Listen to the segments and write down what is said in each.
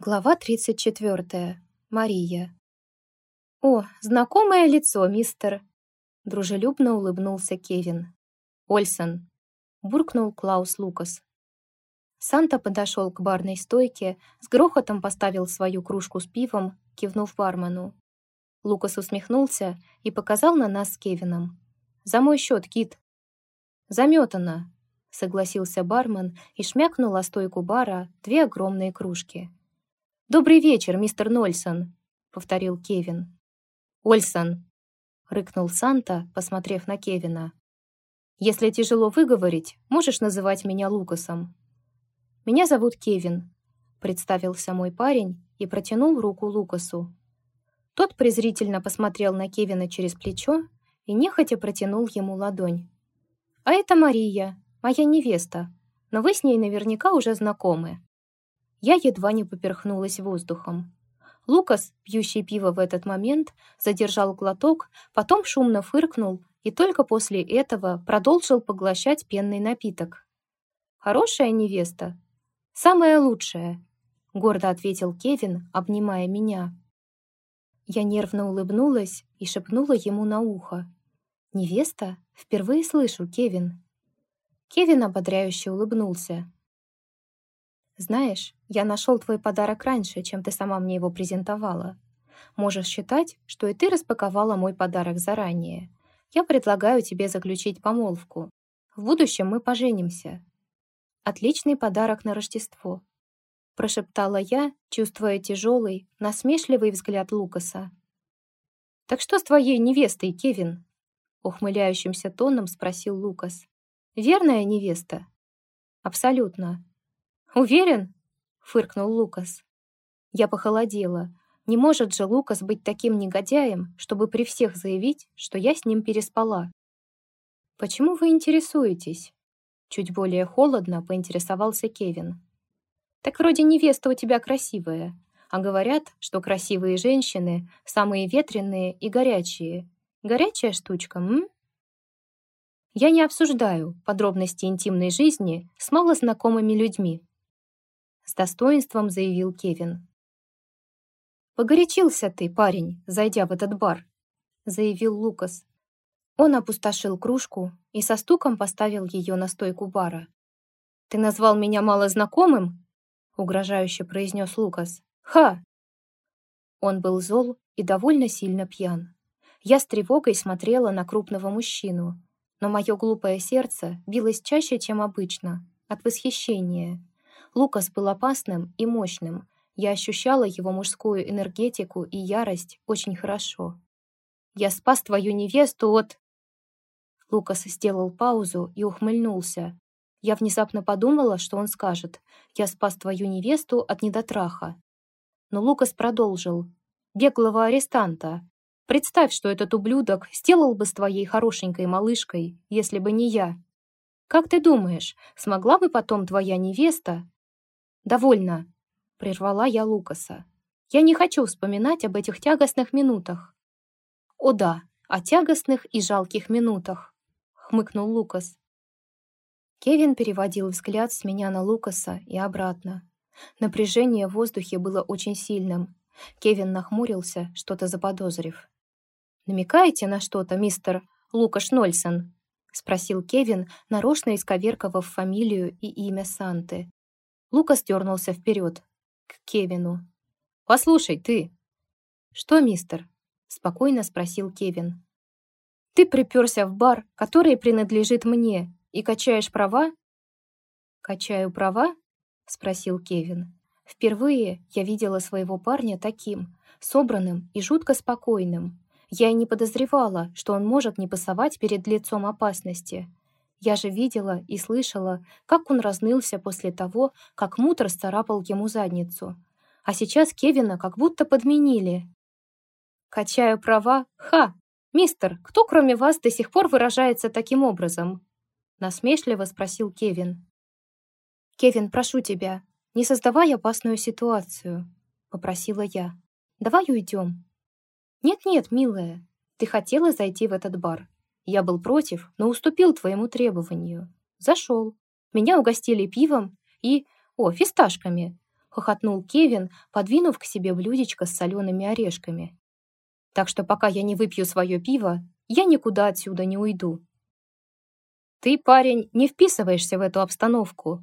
Глава 34. Мария. «О, знакомое лицо, мистер!» Дружелюбно улыбнулся Кевин. «Ольсон!» — буркнул Клаус Лукас. Санта подошел к барной стойке, с грохотом поставил свою кружку с пивом, кивнув бармену. Лукас усмехнулся и показал на нас с Кевином. «За мой счет, Кит!» «Заметано!» — согласился бармен и шмякнул о стойку бара две огромные кружки. «Добрый вечер, мистер Нольсон», — повторил Кевин. «Ольсон», — рыкнул Санта, посмотрев на Кевина. «Если тяжело выговорить, можешь называть меня Лукасом». «Меня зовут Кевин», — представился мой парень и протянул руку Лукасу. Тот презрительно посмотрел на Кевина через плечо и нехотя протянул ему ладонь. «А это Мария, моя невеста, но вы с ней наверняка уже знакомы». Я едва не поперхнулась воздухом. Лукас, пьющий пиво в этот момент, задержал глоток, потом шумно фыркнул и только после этого продолжил поглощать пенный напиток. «Хорошая невеста? Самая лучшая», — гордо ответил Кевин, обнимая меня. Я нервно улыбнулась и шепнула ему на ухо. «Невеста? Впервые слышу, Кевин». Кевин ободряюще улыбнулся. «Знаешь, я нашел твой подарок раньше, чем ты сама мне его презентовала. Можешь считать, что и ты распаковала мой подарок заранее. Я предлагаю тебе заключить помолвку. В будущем мы поженимся». «Отличный подарок на Рождество», — прошептала я, чувствуя тяжелый, насмешливый взгляд Лукаса. «Так что с твоей невестой, Кевин?» Ухмыляющимся тоном спросил Лукас. «Верная невеста?» «Абсолютно. «Уверен?» — фыркнул Лукас. Я похолодела. Не может же Лукас быть таким негодяем, чтобы при всех заявить, что я с ним переспала. «Почему вы интересуетесь?» Чуть более холодно поинтересовался Кевин. «Так вроде невеста у тебя красивая, а говорят, что красивые женщины самые ветреные и горячие. Горячая штучка, м?» Я не обсуждаю подробности интимной жизни с малознакомыми людьми достоинством заявил Кевин. «Погорячился ты, парень, зайдя в этот бар», заявил Лукас. Он опустошил кружку и со стуком поставил ее на стойку бара. «Ты назвал меня малознакомым?» угрожающе произнес Лукас. «Ха!» Он был зол и довольно сильно пьян. Я с тревогой смотрела на крупного мужчину, но мое глупое сердце билось чаще, чем обычно, от восхищения. Лукас был опасным и мощным. Я ощущала его мужскую энергетику и ярость очень хорошо. «Я спас твою невесту от...» Лукас сделал паузу и ухмыльнулся. Я внезапно подумала, что он скажет «Я спас твою невесту от недотраха». Но Лукас продолжил «Беглого арестанта. Представь, что этот ублюдок сделал бы с твоей хорошенькой малышкой, если бы не я. Как ты думаешь, смогла бы потом твоя невеста «Довольно!» — прервала я Лукаса. «Я не хочу вспоминать об этих тягостных минутах». «О да, о тягостных и жалких минутах», — хмыкнул Лукас. Кевин переводил взгляд с меня на Лукаса и обратно. Напряжение в воздухе было очень сильным. Кевин нахмурился, что-то заподозрив. «Намекаете на что-то, мистер Лукаш Нольсон?» — спросил Кевин, нарочно исковерковав фамилию и имя Санты. Лукас дернулся вперед, к Кевину. «Послушай, ты!» «Что, мистер?» — спокойно спросил Кевин. «Ты приперся в бар, который принадлежит мне, и качаешь права?» «Качаю права?» — спросил Кевин. Впервые я видела своего парня таким, собранным и жутко спокойным. Я и не подозревала, что он может не пасовать перед лицом опасности. Я же видела и слышала, как он разнылся после того, как Мут расцарапал ему задницу. А сейчас Кевина как будто подменили. «Качаю права? Ха! Мистер, кто кроме вас до сих пор выражается таким образом?» Насмешливо спросил Кевин. «Кевин, прошу тебя, не создавай опасную ситуацию», — попросила я. «Давай уйдем». «Нет-нет, милая, ты хотела зайти в этот бар. Я был против, но уступил твоему требованию. Зашел. Меня угостили пивом и... О, фисташками. хохотнул Кевин, подвинув к себе блюдечко с солеными орешками. «Так что пока я не выпью свое пиво, я никуда отсюда не уйду». «Ты, парень, не вписываешься в эту обстановку»,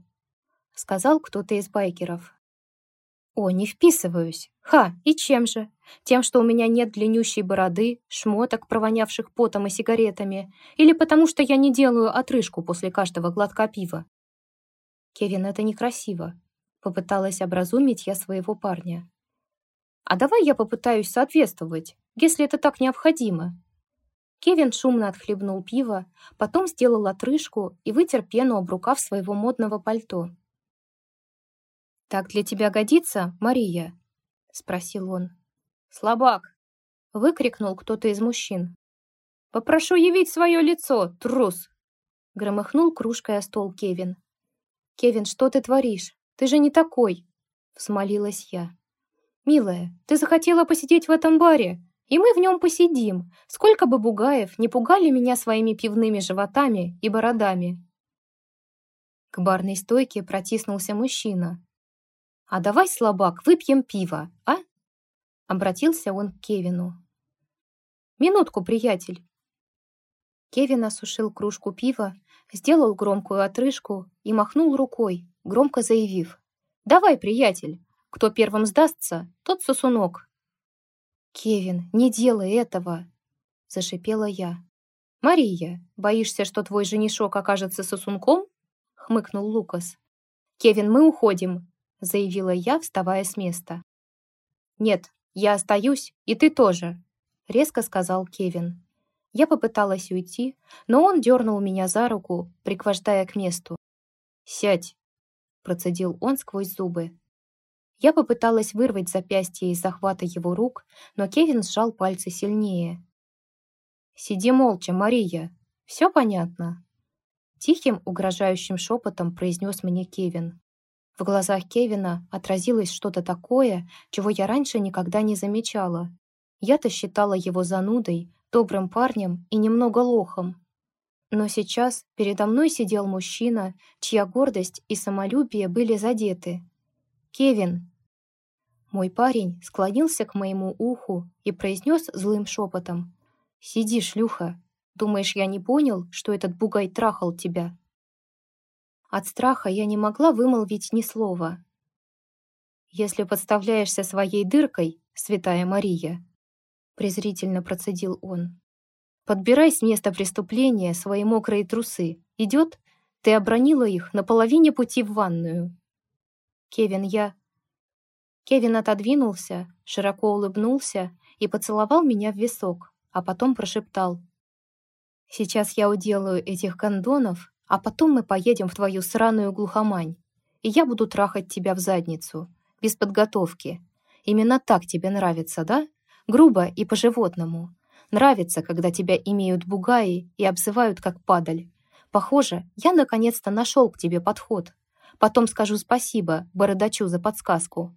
сказал кто-то из байкеров. «О, не вписываюсь. Ха, и чем же? Тем, что у меня нет длиннющей бороды, шмоток, провонявших потом и сигаретами, или потому что я не делаю отрыжку после каждого глотка пива?» «Кевин, это некрасиво», — попыталась образумить я своего парня. «А давай я попытаюсь соответствовать, если это так необходимо». Кевин шумно отхлебнул пиво, потом сделал отрыжку и вытер пену об рукав своего модного пальто. «Так для тебя годится, Мария?» — спросил он. «Слабак!» — выкрикнул кто-то из мужчин. «Попрошу явить свое лицо, трус!» — громыхнул кружкой о стол Кевин. «Кевин, что ты творишь? Ты же не такой!» — взмолилась я. «Милая, ты захотела посидеть в этом баре, и мы в нем посидим, сколько бы бугаев не пугали меня своими пивными животами и бородами». К барной стойке протиснулся мужчина, «А давай, слабак, выпьем пиво, а?» Обратился он к Кевину. «Минутку, приятель!» Кевин осушил кружку пива, сделал громкую отрыжку и махнул рукой, громко заявив. «Давай, приятель! Кто первым сдастся, тот сосунок!» «Кевин, не делай этого!» — зашипела я. «Мария, боишься, что твой женишок окажется сосунком?» — хмыкнул Лукас. «Кевин, мы уходим заявила я, вставая с места. «Нет, я остаюсь, и ты тоже», — резко сказал Кевин. Я попыталась уйти, но он дернул меня за руку, приквождая к месту. «Сядь», — процедил он сквозь зубы. Я попыталась вырвать запястье из захвата его рук, но Кевин сжал пальцы сильнее. «Сиди молча, Мария. Все понятно?» Тихим, угрожающим шепотом произнес мне Кевин. В глазах Кевина отразилось что-то такое, чего я раньше никогда не замечала. Я-то считала его занудой, добрым парнем и немного лохом. Но сейчас передо мной сидел мужчина, чья гордость и самолюбие были задеты. «Кевин!» Мой парень склонился к моему уху и произнес злым шепотом. «Сиди, шлюха! Думаешь, я не понял, что этот бугай трахал тебя?» От страха я не могла вымолвить ни слова. «Если подставляешься своей дыркой, святая Мария», презрительно процедил он, «подбирай с места преступления свои мокрые трусы. Идет? Ты обронила их на половине пути в ванную». «Кевин, я...» Кевин отодвинулся, широко улыбнулся и поцеловал меня в висок, а потом прошептал. «Сейчас я уделаю этих кондонов а потом мы поедем в твою сраную глухомань, и я буду трахать тебя в задницу, без подготовки. Именно так тебе нравится, да? Грубо и по-животному. Нравится, когда тебя имеют бугаи и обзывают как падаль. Похоже, я наконец-то нашел к тебе подход. Потом скажу спасибо бородачу за подсказку.